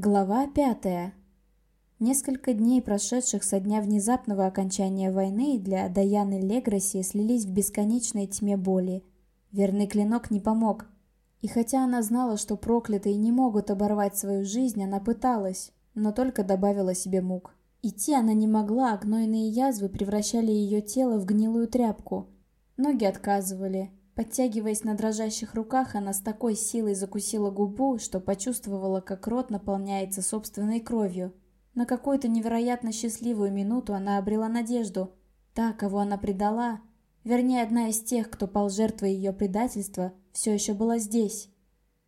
Глава пятая. Несколько дней, прошедших со дня внезапного окончания войны, для Даяны Леграси слились в бесконечной тьме боли. Верный клинок не помог. И хотя она знала, что проклятые не могут оборвать свою жизнь, она пыталась, но только добавила себе мук. Идти она не могла, а гнойные язвы превращали ее тело в гнилую тряпку. Ноги отказывали, Подтягиваясь на дрожащих руках, она с такой силой закусила губу, что почувствовала, как рот наполняется собственной кровью. На какую-то невероятно счастливую минуту она обрела надежду. Та, кого она предала, вернее, одна из тех, кто пал жертвой ее предательства, все еще была здесь.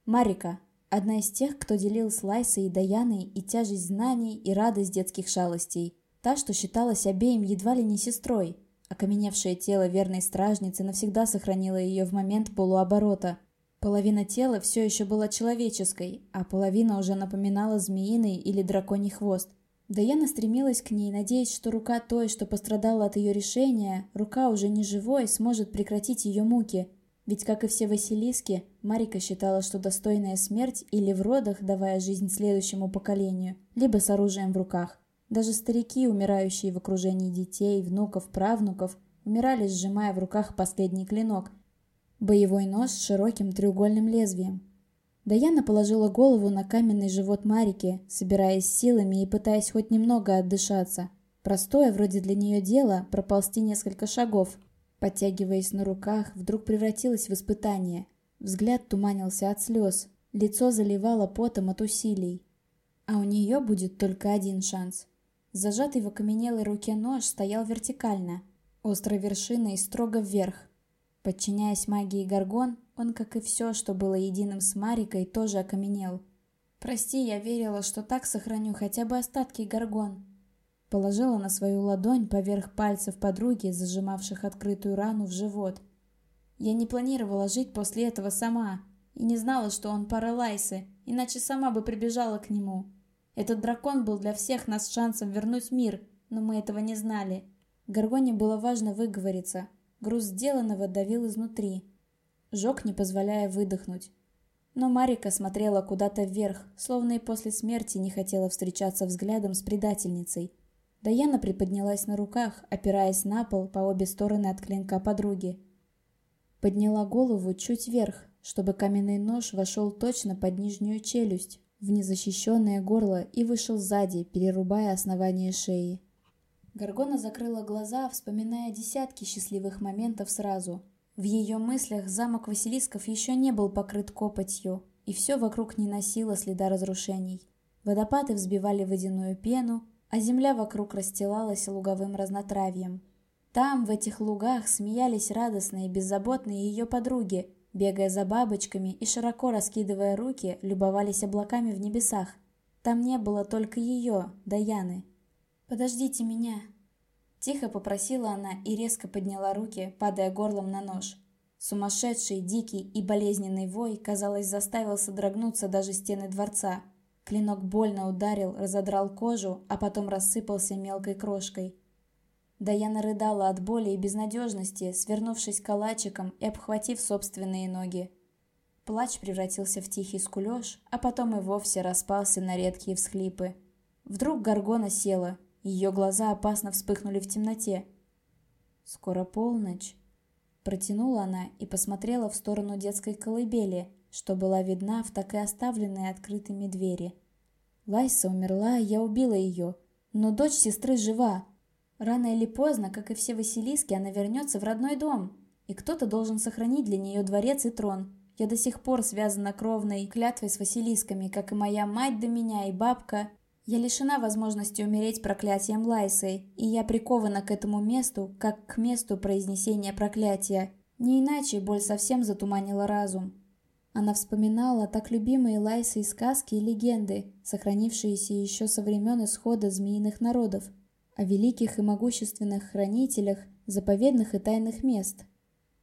Марика, одна из тех, кто делил с Лайсой и Даяной и тяжесть знаний, и радость детских шалостей. Та, что считалась обеим едва ли не сестрой – Окаменевшее тело верной стражницы навсегда сохранило ее в момент полуоборота. Половина тела все еще была человеческой, а половина уже напоминала змеиный или драконий хвост. Даяна стремилась к ней, надеясь, что рука той, что пострадала от ее решения, рука уже не живой, сможет прекратить ее муки. Ведь, как и все Василиски, Марика считала, что достойная смерть или в родах, давая жизнь следующему поколению, либо с оружием в руках. Даже старики, умирающие в окружении детей, внуков, правнуков, умирали, сжимая в руках последний клинок. Боевой нож с широким треугольным лезвием. Даяна положила голову на каменный живот Марики, собираясь силами и пытаясь хоть немного отдышаться. Простое вроде для нее дело проползти несколько шагов. Подтягиваясь на руках, вдруг превратилось в испытание. Взгляд туманился от слез, лицо заливало потом от усилий. А у нее будет только один шанс Зажатый в окаменелой руке нож стоял вертикально, острой вершиной строго вверх. Подчиняясь магии Гаргон, он, как и все, что было единым с Марикой, тоже окаменел. «Прости, я верила, что так сохраню хотя бы остатки Гаргон». Положила на свою ладонь поверх пальцев подруги, зажимавших открытую рану в живот. Я не планировала жить после этого сама, и не знала, что он пара Лайсы, иначе сама бы прибежала к нему. Этот дракон был для всех нас шансом вернуть мир, но мы этого не знали. Гаргоне было важно выговориться. Груз сделанного давил изнутри. Жег, не позволяя выдохнуть. Но Марика смотрела куда-то вверх, словно и после смерти не хотела встречаться взглядом с предательницей. Даяна приподнялась на руках, опираясь на пол по обе стороны от клинка подруги. Подняла голову чуть вверх, чтобы каменный нож вошел точно под нижнюю челюсть, в незащищенное горло и вышел сзади, перерубая основание шеи. Гаргона закрыла глаза, вспоминая десятки счастливых моментов сразу. В ее мыслях замок Василисков еще не был покрыт копотью, и все вокруг не носило следа разрушений. Водопады взбивали водяную пену, а земля вокруг расстилалась луговым разнотравьем. Там, в этих лугах, смеялись радостные и беззаботные ее подруги, Бегая за бабочками и широко раскидывая руки, любовались облаками в небесах. Там не было только ее, Даяны. «Подождите меня!» Тихо попросила она и резко подняла руки, падая горлом на нож. Сумасшедший, дикий и болезненный вой, казалось, заставил содрогнуться даже стены дворца. Клинок больно ударил, разодрал кожу, а потом рассыпался мелкой крошкой. Даяна рыдала от боли и безнадежности, свернувшись калачиком и обхватив собственные ноги. Плач превратился в тихий скулеж, а потом и вовсе распался на редкие всхлипы. Вдруг Гаргона села, ее глаза опасно вспыхнули в темноте. «Скоро полночь», — протянула она и посмотрела в сторону детской колыбели, что была видна в так и оставленной открытыми двери. Лайса умерла, я убила ее, но дочь сестры жива, Рано или поздно, как и все Василиски, она вернется в родной дом, и кто-то должен сохранить для нее дворец и трон. Я до сих пор связана кровной клятвой с Василисками, как и моя мать до меня и бабка. Я лишена возможности умереть проклятием Лайсы, и я прикована к этому месту, как к месту произнесения проклятия. Не иначе боль совсем затуманила разум. Она вспоминала так любимые Лайсы сказки и легенды, сохранившиеся еще со времен исхода змеиных народов – о великих и могущественных хранителях заповедных и тайных мест.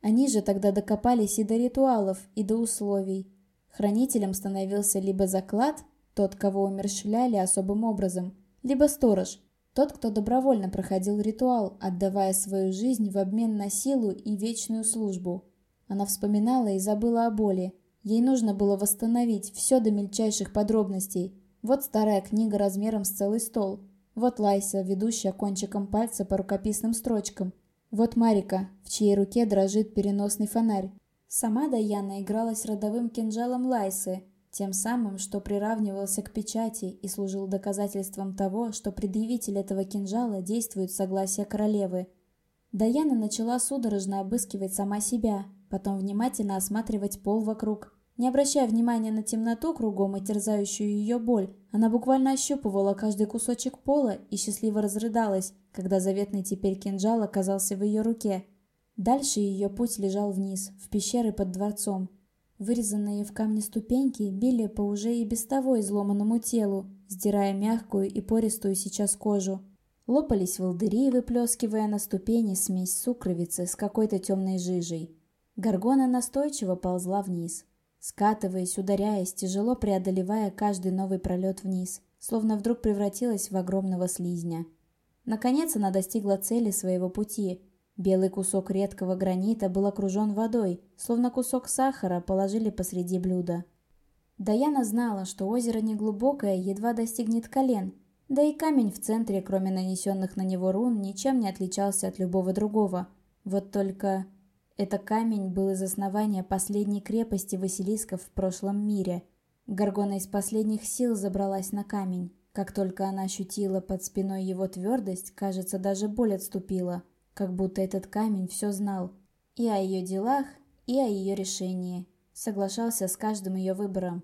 Они же тогда докопались и до ритуалов, и до условий. Хранителем становился либо заклад, тот, кого умерщвляли особым образом, либо сторож, тот, кто добровольно проходил ритуал, отдавая свою жизнь в обмен на силу и вечную службу. Она вспоминала и забыла о боли. Ей нужно было восстановить все до мельчайших подробностей, Вот старая книга размером с целый стол. Вот Лайса, ведущая кончиком пальца по рукописным строчкам. Вот Марика, в чьей руке дрожит переносный фонарь. Сама Даяна игралась родовым кинжалом Лайсы, тем самым, что приравнивался к печати и служил доказательством того, что предъявитель этого кинжала действует согласие королевы. Даяна начала судорожно обыскивать сама себя, потом внимательно осматривать пол вокруг. Не обращая внимания на темноту кругом и терзающую ее боль, она буквально ощупывала каждый кусочек пола и счастливо разрыдалась, когда заветный теперь кинжал оказался в ее руке. Дальше ее путь лежал вниз, в пещеры под дворцом. Вырезанные в камне ступеньки били по уже и без того изломанному телу, сдирая мягкую и пористую сейчас кожу. Лопались волдыри, выплескивая на ступени смесь сукровицы с какой-то темной жижей. Горгона настойчиво ползла вниз, скатываясь, ударяясь, тяжело преодолевая каждый новый пролет вниз, словно вдруг превратилась в огромного слизня. Наконец она достигла цели своего пути. Белый кусок редкого гранита был окружен водой, словно кусок сахара положили посреди блюда. Даяна знала, что озеро неглубокое, едва достигнет колен, да и камень в центре, кроме нанесенных на него рун, ничем не отличался от любого другого. Вот только... Это камень был из основания последней крепости Василисков в прошлом мире. Горгона из последних сил забралась на камень. Как только она ощутила под спиной его твердость, кажется, даже боль отступила, как будто этот камень все знал. И о ее делах, и о ее решении. Соглашался с каждым ее выбором.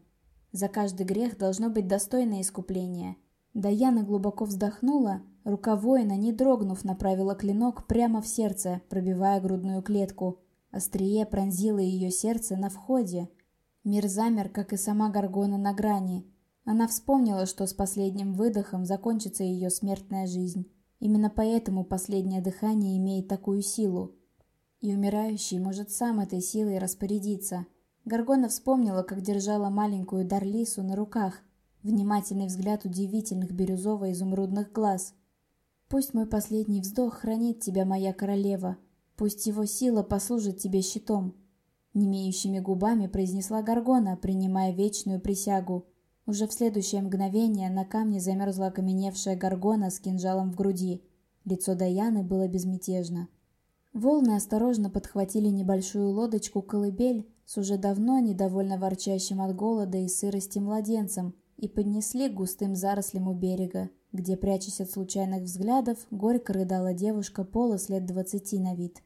За каждый грех должно быть достойное искупление. Даяна глубоко вздохнула, рука воина, не дрогнув, направила клинок прямо в сердце, пробивая грудную клетку. Острие пронзило ее сердце на входе. Мир замер, как и сама Гаргона на грани. Она вспомнила, что с последним выдохом закончится ее смертная жизнь. Именно поэтому последнее дыхание имеет такую силу. И умирающий может сам этой силой распорядиться. Гаргона вспомнила, как держала маленькую Дарлису на руках. Внимательный взгляд удивительных бирюзово-изумрудных глаз. «Пусть мой последний вздох хранит тебя, моя королева», Пусть его сила послужит тебе щитом. Немеющими губами произнесла Гаргона, принимая вечную присягу. Уже в следующее мгновение на камне замерзла окаменевшая Гаргона с кинжалом в груди. Лицо Даяны было безмятежно. Волны осторожно подхватили небольшую лодочку-колыбель с уже давно недовольно ворчащим от голода и сырости младенцем и поднесли к густым зарослям у берега, где, прячась от случайных взглядов, горько рыдала девушка пола лет двадцати на вид.